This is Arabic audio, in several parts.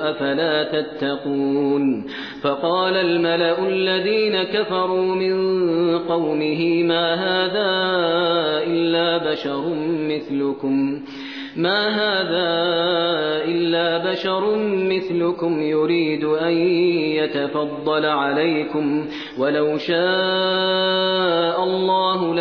أفلا تتقون فقال الملأ الذين كفروا من قومه ما هذا إلا بشر مثلكم ما هذا إلا بشر مثلكم يريد أن يتفضل عليكم ولو شاء الله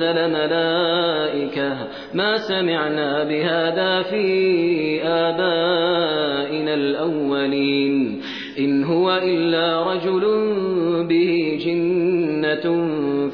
لأنزل ملائكة. ما سمعنا بهذا في آبائنا الأولين. إن هو إلا رجل به جنة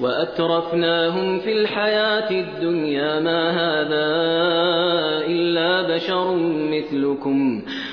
وأترفناهم في الحياة الدنيا ما هذا إلا بشر مثلكم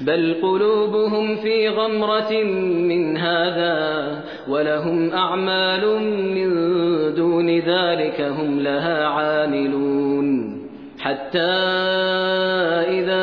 بل قلوبهم في غمرة من هذا ولهم أعمال من دون ذلك هم لها عاملون. حتى إذا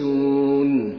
مبلسون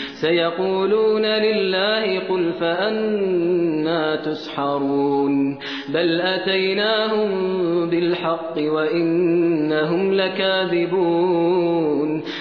سيقولون لله قل فأنا تسحرون بل أتيناهم بالحق وإنهم لكاذبون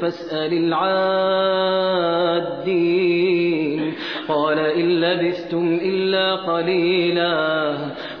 فاسأل العادين. قال إن لبثتم إلا قليلا.